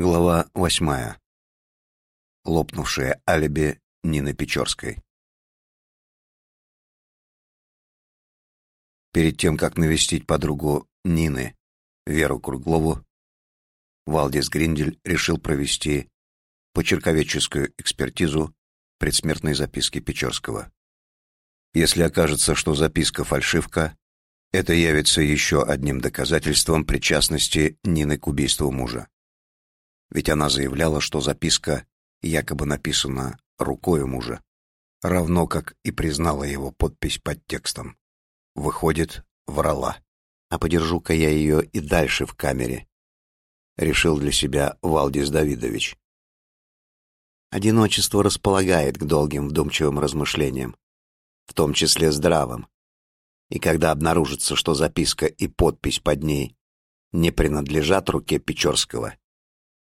Глава восьмая. Лопнувшее алиби Нины Печорской. Перед тем, как навестить подругу Нины, Веру Круглову, Валдис Гриндель решил провести почерковедческую экспертизу предсмертной записки Печорского. Если окажется, что записка фальшивка, это явится еще одним доказательством причастности Нины к убийству мужа ведь она заявляла, что записка якобы написана рукой мужа, равно как и признала его подпись под текстом. Выходит, врала. А подержу-ка я ее и дальше в камере, решил для себя Валдис Давидович. Одиночество располагает к долгим вдумчивым размышлениям, в том числе здравым. И когда обнаружится, что записка и подпись под ней не принадлежат руке Печорского,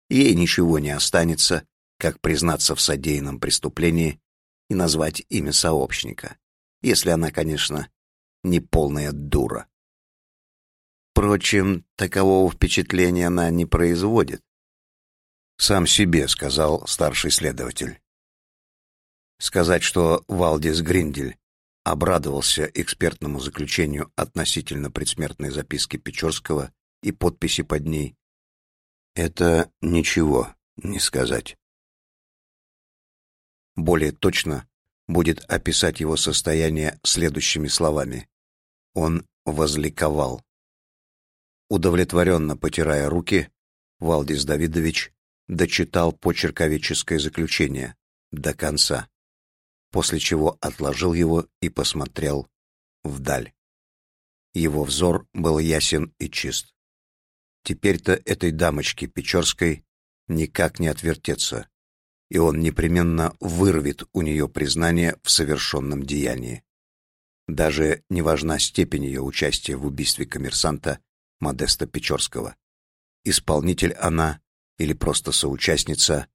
ей ничего не останется, как признаться в содеянном преступлении и назвать имя сообщника, если она, конечно, не полная дура. Впрочем, такового впечатления она не производит. «Сам себе», — сказал старший следователь. Сказать, что Валдис Гриндель обрадовался экспертному заключению относительно предсмертной записки Печорского и подписи под ней, это ничего не сказать. Более точно будет описать его состояние следующими словами. Он возликовал. Удовлетворенно потирая руки, Валдис Давидович дочитал почерковеческое заключение до конца, после чего отложил его и посмотрел вдаль. Его взор был ясен и чист. Теперь-то этой дамочке Печорской никак не отвертеться, и он непременно вырвет у нее признание в совершенном деянии. Даже не важна степень ее участия в убийстве коммерсанта Модеста Печорского. Исполнитель она или просто соучастница,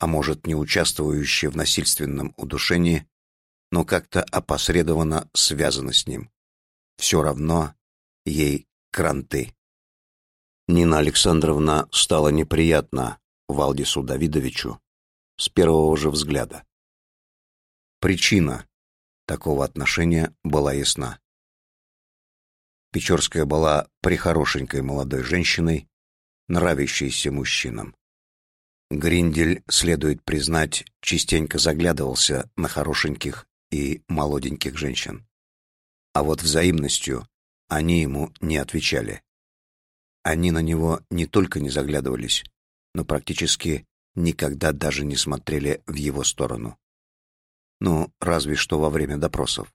а может, не участвующая в насильственном удушении, но как-то опосредованно связана с ним. Все равно ей кранты. Нина Александровна стала неприятна Валдису Давидовичу с первого же взгляда. Причина такого отношения была ясна. Печорская была прихорошенькой молодой женщиной, нравящейся мужчинам. Гриндель, следует признать, частенько заглядывался на хорошеньких и молоденьких женщин. А вот взаимностью они ему не отвечали. Они на него не только не заглядывались, но практически никогда даже не смотрели в его сторону. Ну, разве что во время допросов.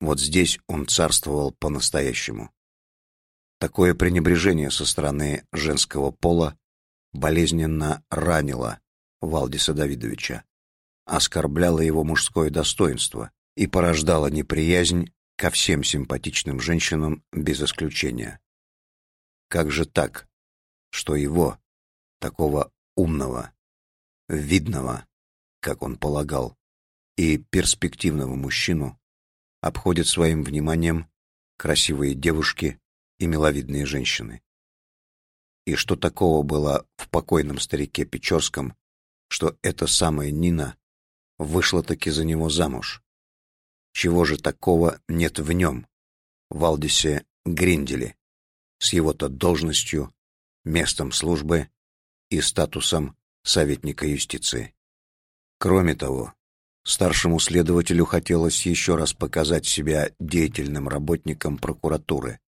Вот здесь он царствовал по-настоящему. Такое пренебрежение со стороны женского пола болезненно ранило Валдиса Давидовича, оскорбляло его мужское достоинство и порождало неприязнь ко всем симпатичным женщинам без исключения. Как же так, что его, такого умного, видного, как он полагал, и перспективного мужчину, обходят своим вниманием красивые девушки и миловидные женщины? И что такого было в покойном старике Печорском, что эта самая Нина вышла-таки за него замуж? Чего же такого нет в нем, в Алдисе Гринделе? С его-то должностью, местом службы и статусом советника юстиции. Кроме того, старшему следователю хотелось еще раз показать себя деятельным работником прокуратуры,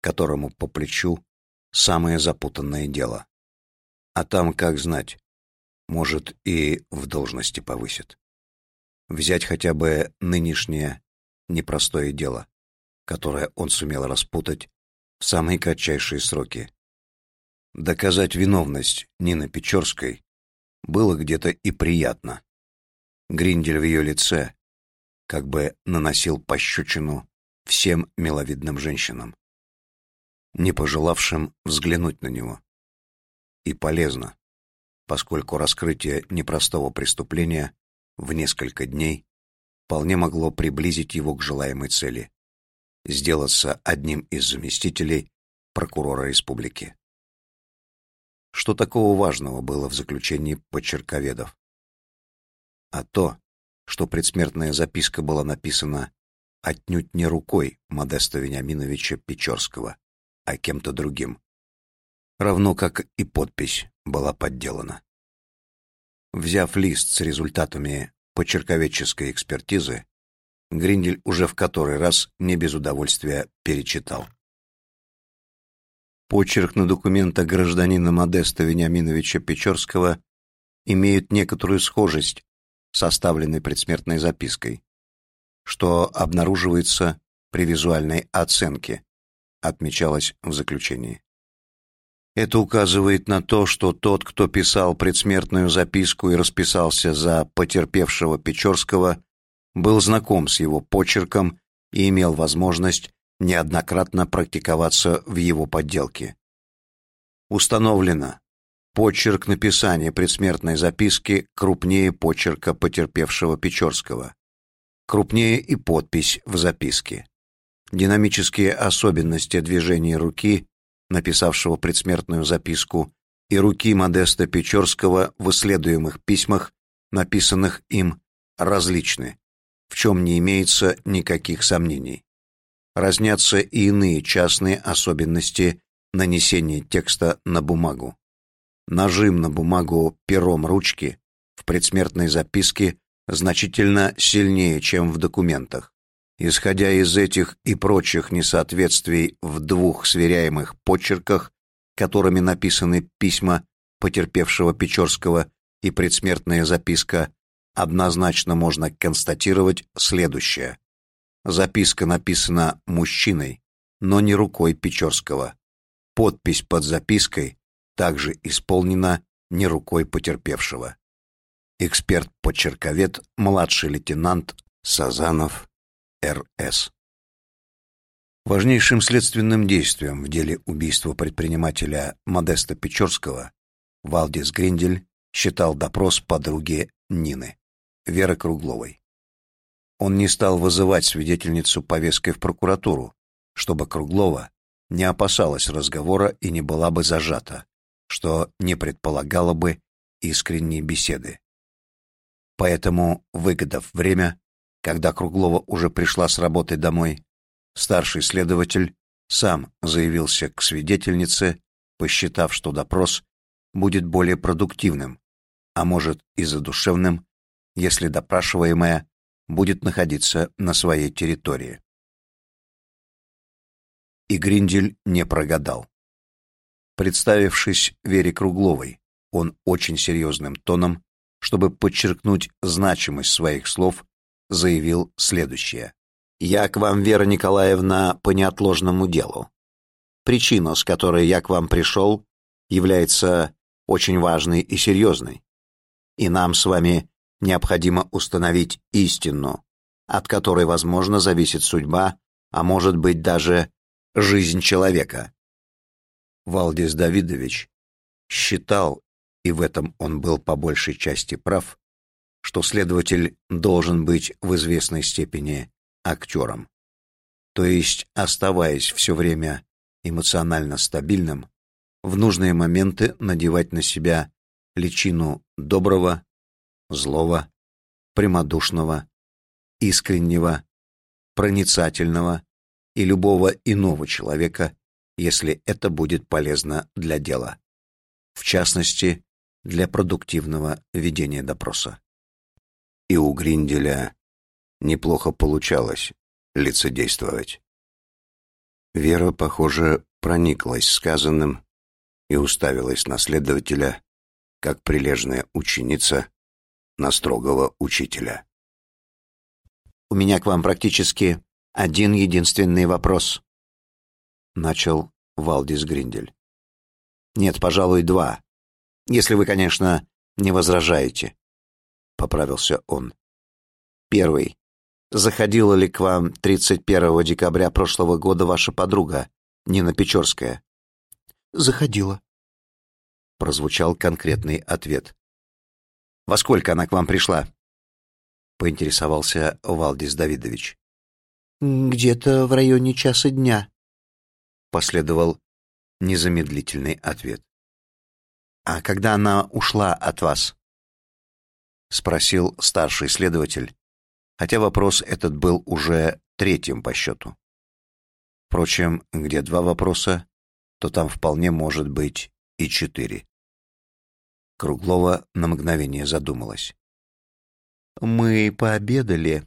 которому по плечу самое запутанное дело. А там, как знать, может и в должности повысит. Взять хотя бы нынешнее непростое дело, которое он сумел распутать в самые кратчайшие сроки. Доказать виновность Нины Печорской было где-то и приятно. Гриндель в ее лице как бы наносил пощечину всем миловидным женщинам, не пожелавшим взглянуть на него. И полезно, поскольку раскрытие непростого преступления в несколько дней вполне могло приблизить его к желаемой цели сделаться одним из заместителей прокурора республики. что такого важного было в заключении почерковедов? А то, что предсмертная записка была написана отнюдь не рукой Модеста Вениаминовича Печорского, а кем-то другим. Равно как и подпись была подделана. Взяв лист с результатами почерковедческой экспертизы, Гриндель уже в который раз не без удовольствия перечитал. Почерк на документах гражданина Модеста Вениаминовича Печорского имеет некоторую схожесть с составленной предсмертной запиской, что обнаруживается при визуальной оценке, отмечалось в заключении. Это указывает на то, что тот, кто писал предсмертную записку и расписался за потерпевшего Печорского, был знаком с его почерком и имел возможность неоднократно практиковаться в его подделке. Установлено, почерк написания предсмертной записки крупнее почерка потерпевшего Печорского. Крупнее и подпись в записке. Динамические особенности движения руки, написавшего предсмертную записку, и руки Модеста Печорского в исследуемых письмах, написанных им, различны, в чем не имеется никаких сомнений разнятся и иные частные особенности нанесения текста на бумагу. Нажим на бумагу пером ручки в предсмертной записке значительно сильнее, чем в документах. Исходя из этих и прочих несоответствий в двух сверяемых почерках, которыми написаны письма потерпевшего Печорского и предсмертная записка, однозначно можно констатировать следующее. Записка написана мужчиной, но не рукой Печорского. Подпись под запиской также исполнена не рукой потерпевшего. Эксперт-почерковед, младший лейтенант Сазанов, Р.С. Важнейшим следственным действием в деле убийства предпринимателя Модеста Печорского Валдис Гриндель считал допрос подруги Нины, Веры Кругловой. Он не стал вызывать свидетельницу повесткой в прокуратуру, чтобы Круглова не опасалась разговора и не была бы зажата, что не предполагало бы искренней беседы. Поэтому, выгодав время, когда Круглова уже пришла с работы домой, старший следователь сам заявился к свидетельнице, посчитав, что допрос будет более продуктивным, а может и задушевным, если допрашиваемая будет находиться на своей территории. И Гриндель не прогадал. Представившись Вере Кругловой, он очень серьезным тоном, чтобы подчеркнуть значимость своих слов, заявил следующее. «Я к вам, Вера Николаевна, по неотложному делу. Причина, с которой я к вам пришел, является очень важной и серьезной. И нам с вами необходимо установить истину, от которой, возможно, зависит судьба, а может быть даже жизнь человека. Валдис Давидович считал, и в этом он был по большей части прав, что следователь должен быть в известной степени актером. То есть, оставаясь все время эмоционально стабильным, в нужные моменты надевать на себя личину доброго, злого, прямодушного, искреннего, проницательного и любого иного человека, если это будет полезно для дела. В частности, для продуктивного ведения допроса. И у Гринделя неплохо получалось лицедействовать. Вера, похоже, прониклась сказанным и уставилась на следователя, как прилежная ученица, на строгого учителя. «У меня к вам практически один единственный вопрос», — начал Валдис Гриндель. «Нет, пожалуй, два, если вы, конечно, не возражаете», — поправился он. «Первый. Заходила ли к вам 31 декабря прошлого года ваша подруга, Нина Печорская?» «Заходила», — прозвучал конкретный ответ. Во сколько она к вам пришла? поинтересовался Валдис Давидович. Где-то в районе часа дня, последовал незамедлительный ответ. «А когда она ушла от вас?» — спросил старший следователь, хотя вопрос этот был уже третьим по счету. Впрочем, где два вопроса, то там вполне может быть и четыре. Круглова на мгновение задумалась. «Мы пообедали,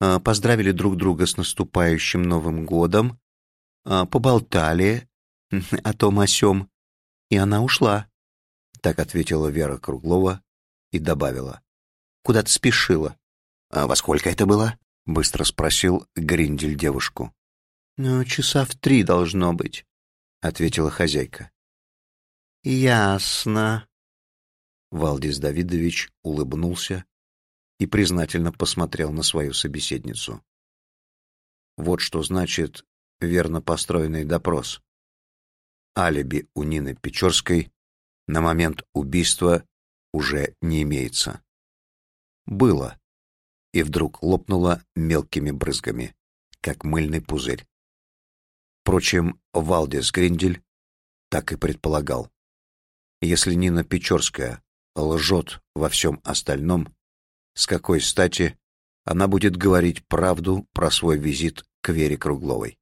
а, поздравили друг друга с наступающим Новым годом, а, поболтали о том о сём, и она ушла», — так ответила Вера Круглова и добавила. «Куда ты спешила?» «А во сколько это было?» — быстро спросил Гриндель девушку. «Ну, часа в три должно быть», — ответила хозяйка. «Ясно». Валдис Давидович улыбнулся и признательно посмотрел на свою собеседницу. Вот что значит верно построенный допрос. Алиби у Нины Печорской на момент убийства уже не имеется. Было, и вдруг лопнуло мелкими брызгами, как мыльный пузырь. Впрочем, Валдис Гриндель так и предполагал. Если Нина Печорская лжет во всем остальном, с какой стати она будет говорить правду про свой визит к Вере Кругловой?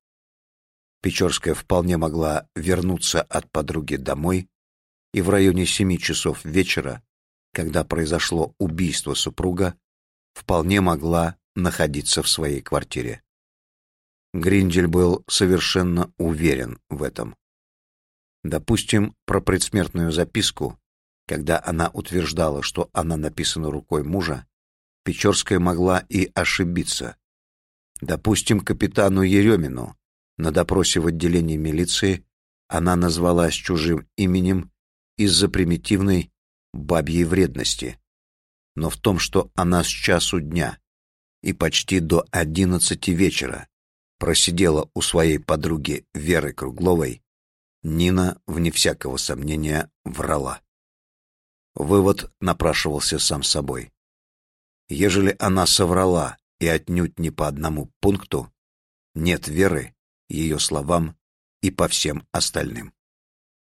Печорская вполне могла вернуться от подруги домой и в районе семи часов вечера, когда произошло убийство супруга, вполне могла находиться в своей квартире. Гриндель был совершенно уверен в этом. Допустим, про предсмертную записку, когда она утверждала, что она написана рукой мужа, Печорская могла и ошибиться. Допустим, капитану Еремину на допросе в отделении милиции она назвалась чужим именем из-за примитивной бабьей вредности. Но в том, что она с часу дня и почти до одиннадцати вечера просидела у своей подруги Веры Кругловой, Нина, вне всякого сомнения, врала. Вывод напрашивался сам собой. Ежели она соврала и отнюдь не по одному пункту, нет веры ее словам и по всем остальным.